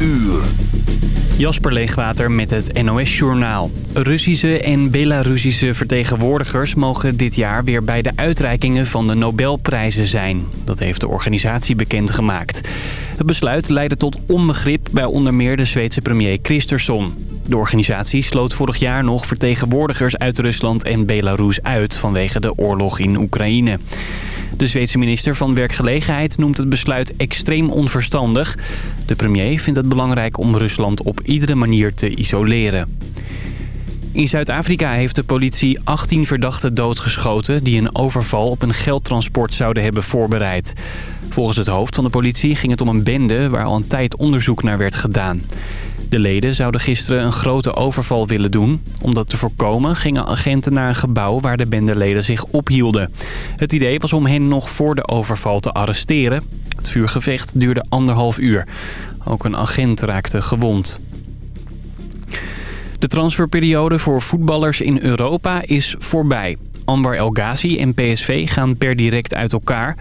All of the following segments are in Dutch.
uur. Jasper Leegwater met het NOS-journaal. Russische en Belarusische vertegenwoordigers mogen dit jaar weer bij de uitreikingen van de Nobelprijzen zijn. Dat heeft de organisatie bekendgemaakt. Het besluit leidde tot onbegrip bij onder meer de Zweedse premier Kristersson. De organisatie sloot vorig jaar nog vertegenwoordigers uit Rusland en Belarus uit vanwege de oorlog in Oekraïne. De Zweedse minister van Werkgelegenheid noemt het besluit extreem onverstandig. De premier vindt het belangrijk om Rusland op iedere manier te isoleren. In Zuid-Afrika heeft de politie 18 verdachten doodgeschoten... die een overval op een geldtransport zouden hebben voorbereid. Volgens het hoofd van de politie ging het om een bende... waar al een tijd onderzoek naar werd gedaan. De leden zouden gisteren een grote overval willen doen. Om dat te voorkomen gingen agenten naar een gebouw waar de bendeleden zich ophielden. Het idee was om hen nog voor de overval te arresteren. Het vuurgevecht duurde anderhalf uur. Ook een agent raakte gewond. De transferperiode voor voetballers in Europa is voorbij. Anwar El Ghazi en PSV gaan per direct uit elkaar.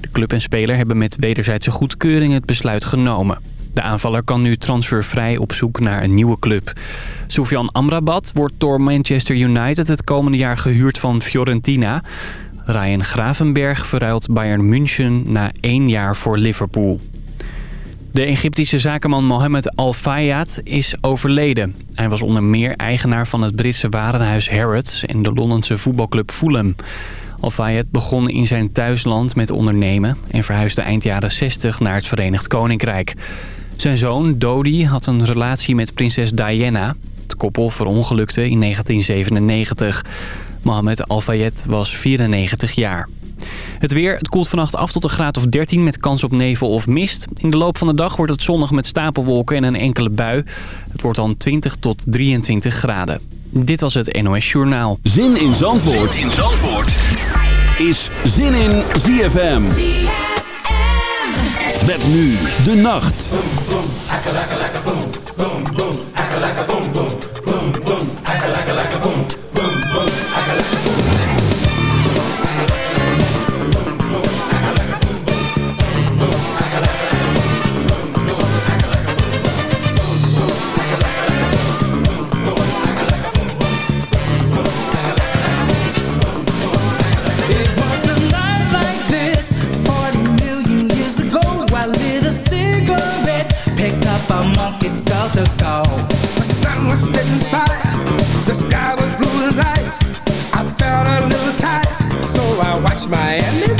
De club en speler hebben met wederzijdse goedkeuring het besluit genomen. De aanvaller kan nu transfervrij op zoek naar een nieuwe club. Soufian Amrabat wordt door Manchester United het komende jaar gehuurd van Fiorentina. Ryan Gravenberg verruilt Bayern München na één jaar voor Liverpool. De Egyptische zakenman Mohammed Al Fayed is overleden. Hij was onder meer eigenaar van het Britse warenhuis Harrods en de Londense voetbalclub Fulham. Al Fayed begon in zijn thuisland met ondernemen en verhuisde eind jaren 60 naar het Verenigd Koninkrijk. Zijn zoon Dodi had een relatie met prinses Diana. Het koppel verongelukte in 1997. Mohammed Al Fayed was 94 jaar. Het weer, het koelt vannacht af tot een graad of 13 met kans op nevel of mist. In de loop van de dag wordt het zonnig met stapelwolken en een enkele bui. Het wordt dan 20 tot 23 graden. Dit was het NOS Journaal. Zin in Zandvoort, zin in Zandvoort. Is Zin in ZFM. Met nu de nacht. about to go. The sun was spitting fire, the sky was blue as ice. I felt a little tired, so I watched Miami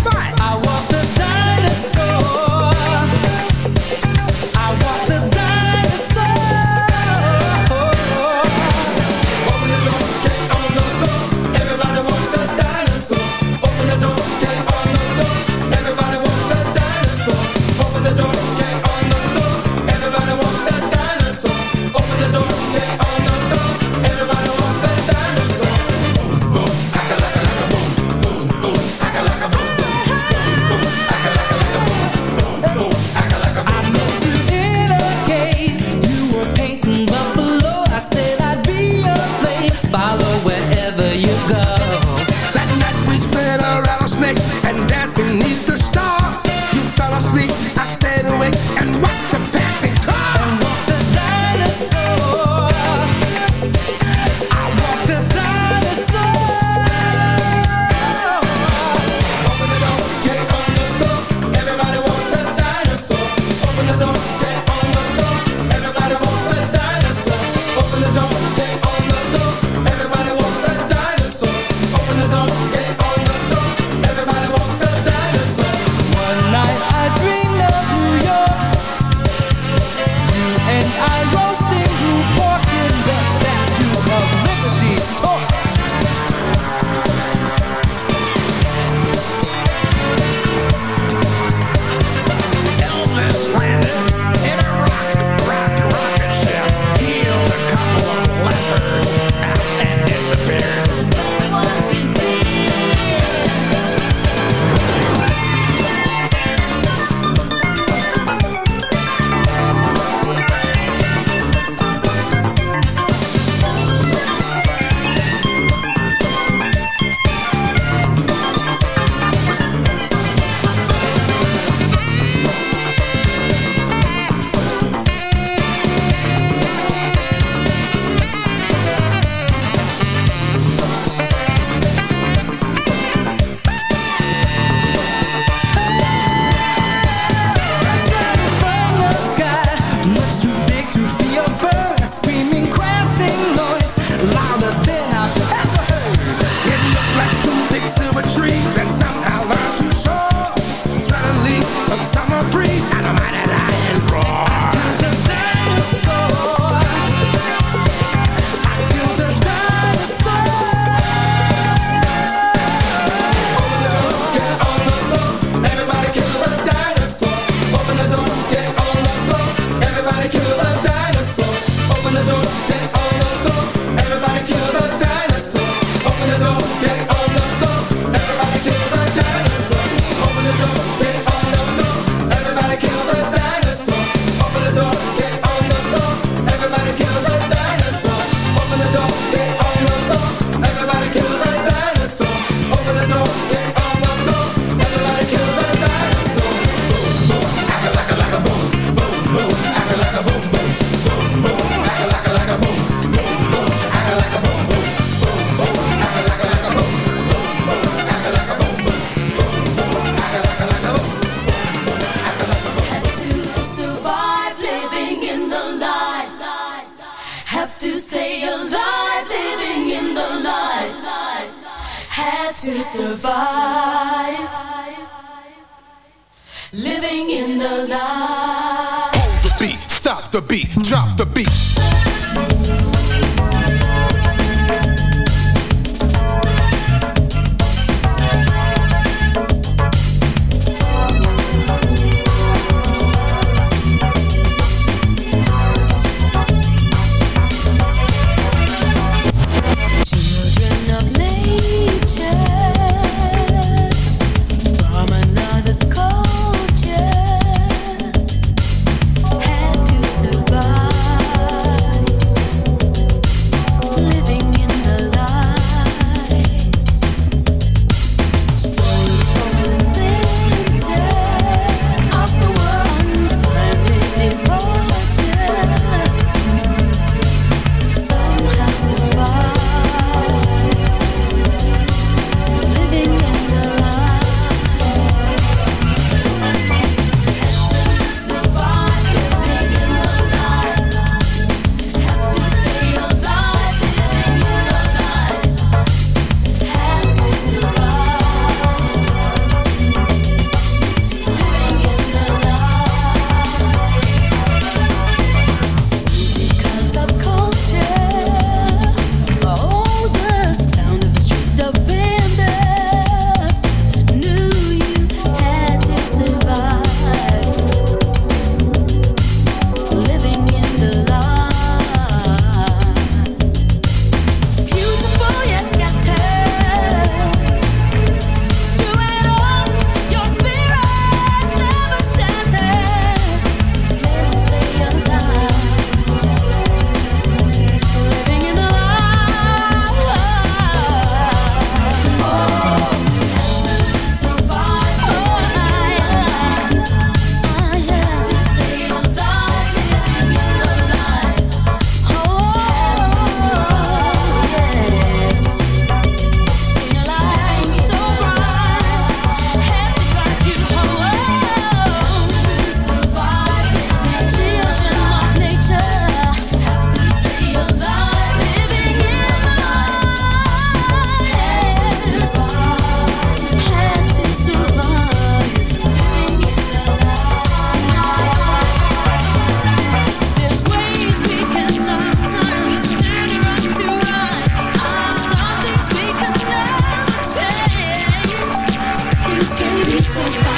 ZFM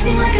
seem like a.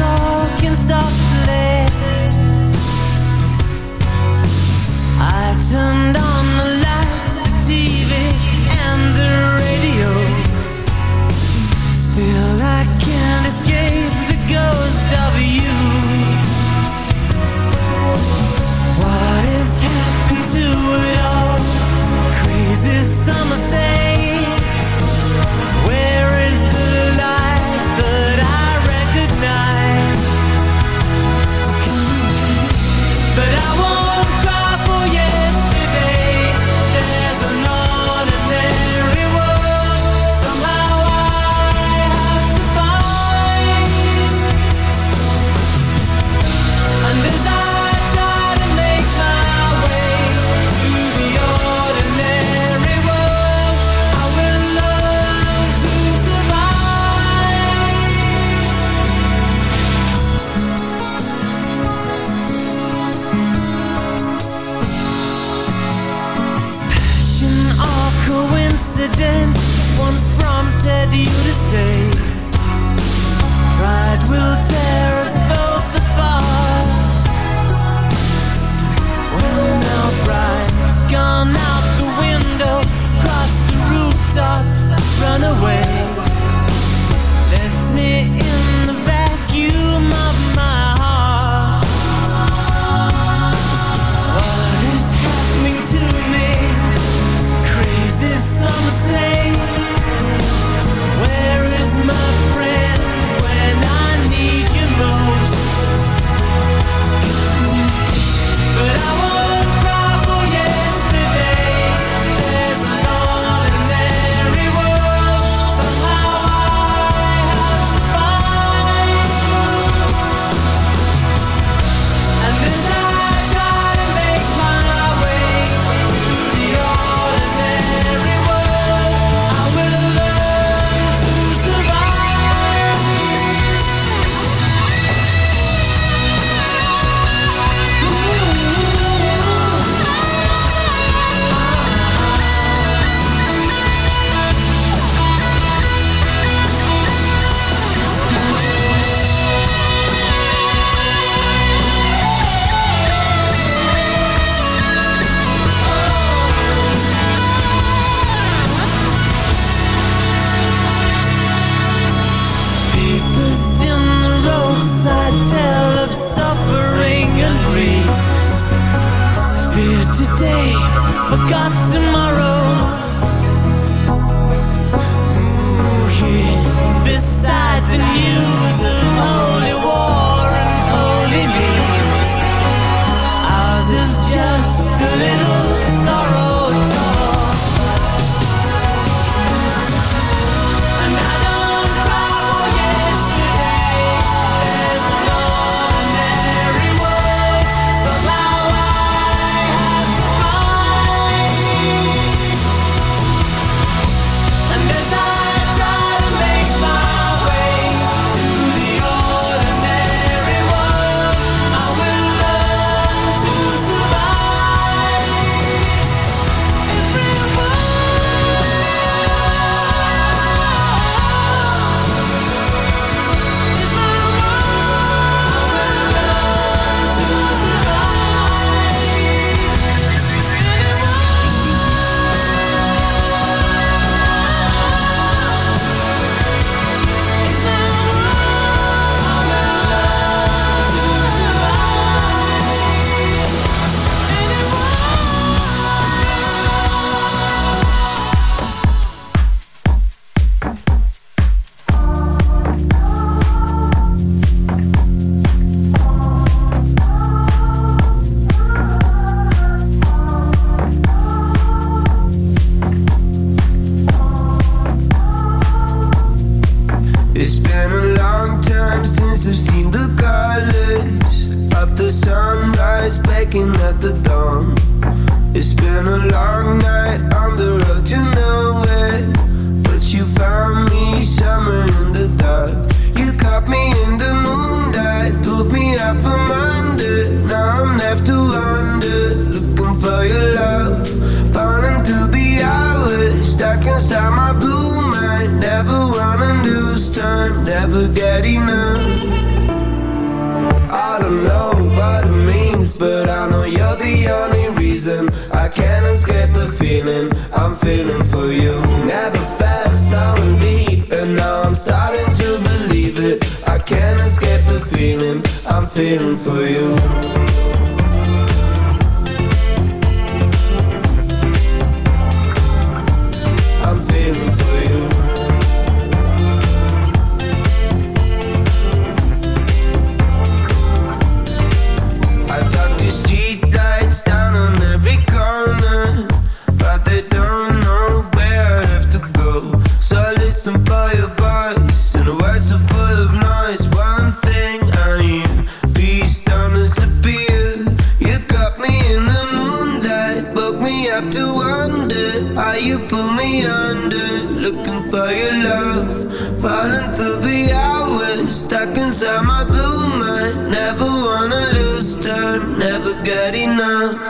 talking so enough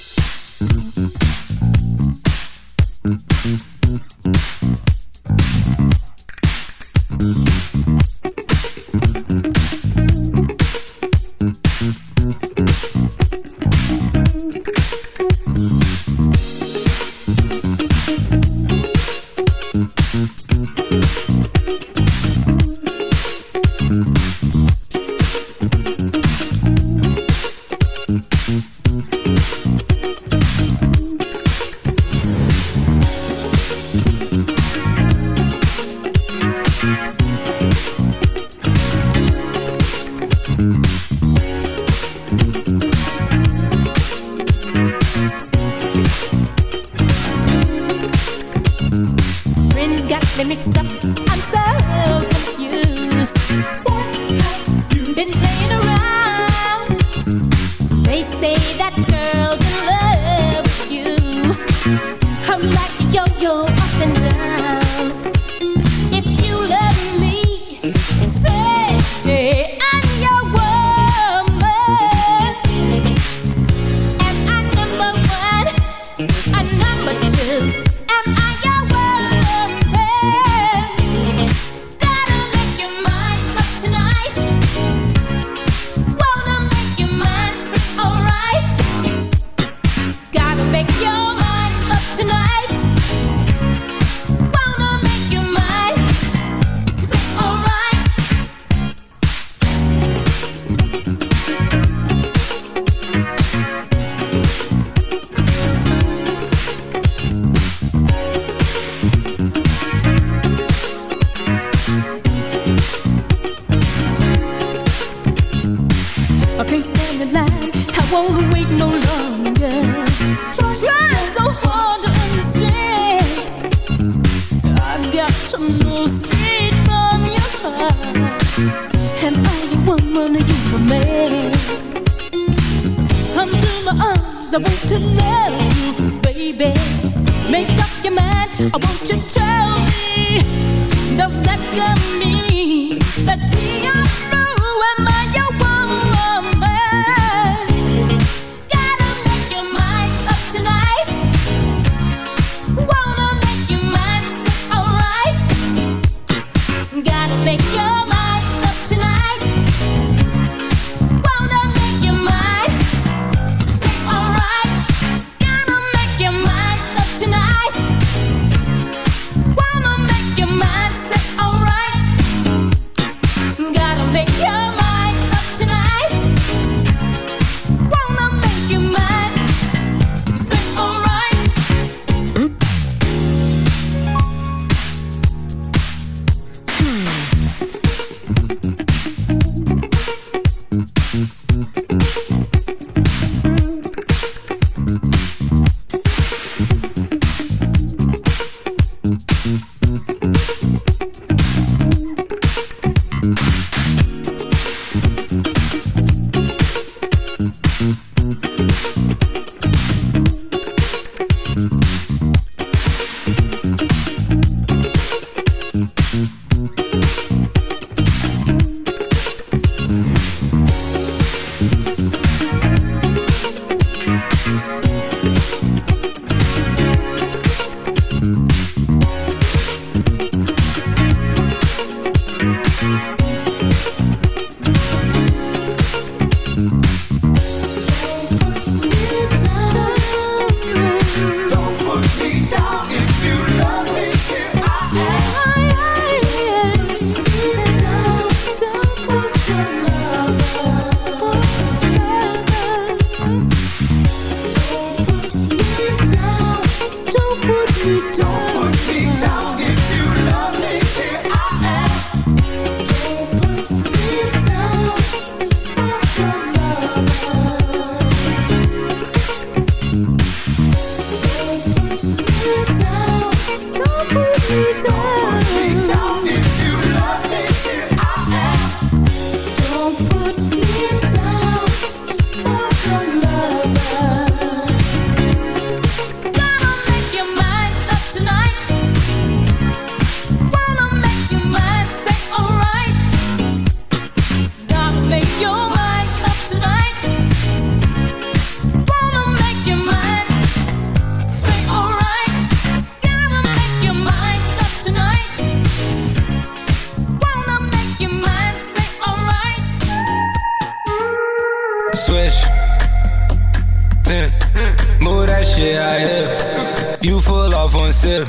shit I hit. You full off one sip.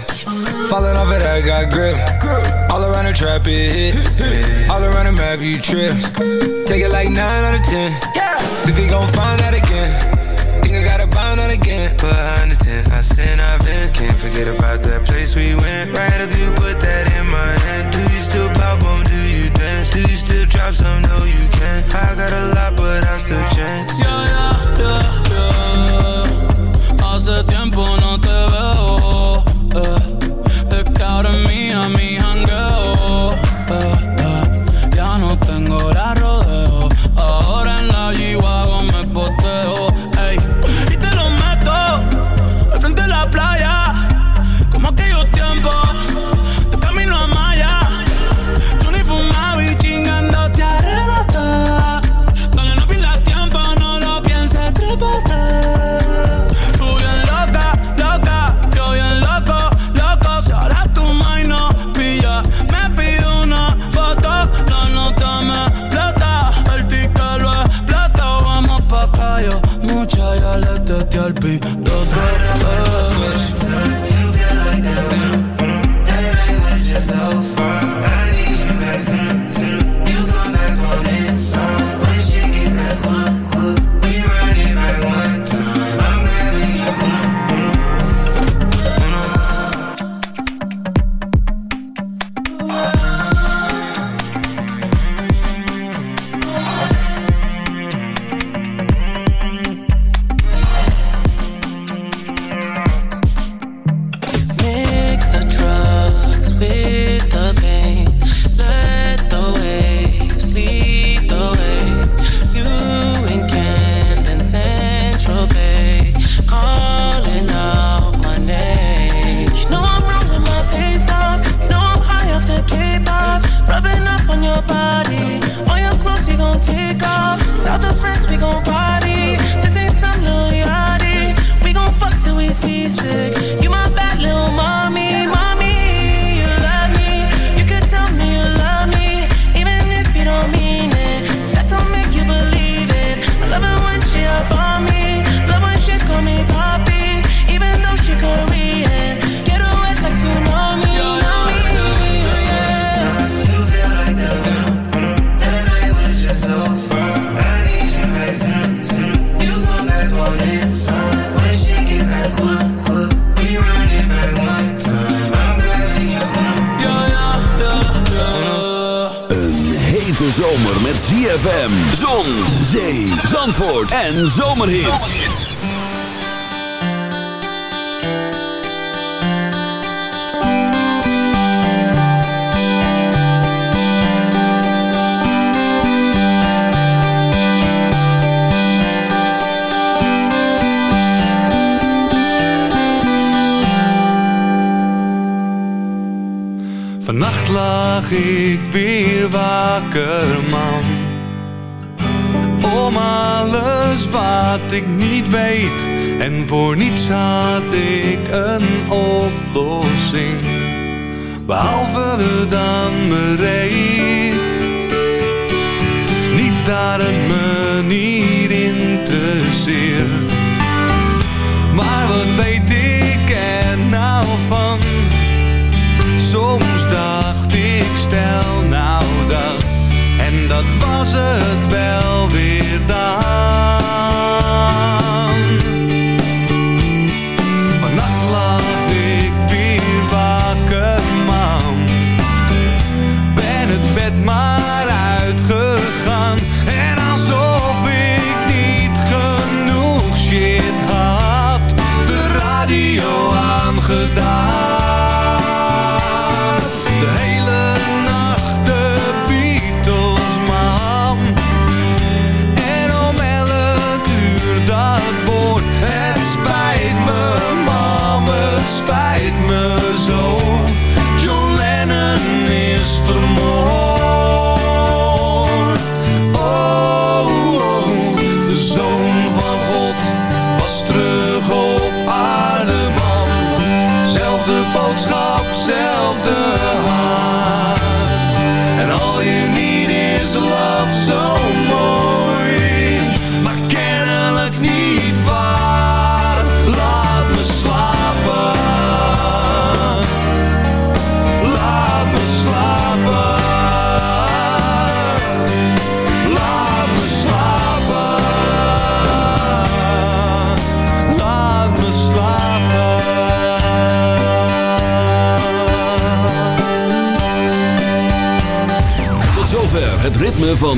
Falling off of that, got grip. All around the trap, it hit. All around the map, you trip. Take it like 9 out of 10. Think they gon' find that again. Think I gotta bind that again. But I understand, I sin, I've been. Can't forget about that place we went. Right if you put that in my hand. Do you still pop them? Do you dance? Do you still drop some? No, you can't. I got a lot, but I still chance. Yeah, yeah, yeah, yeah. hace tiempo no te veo.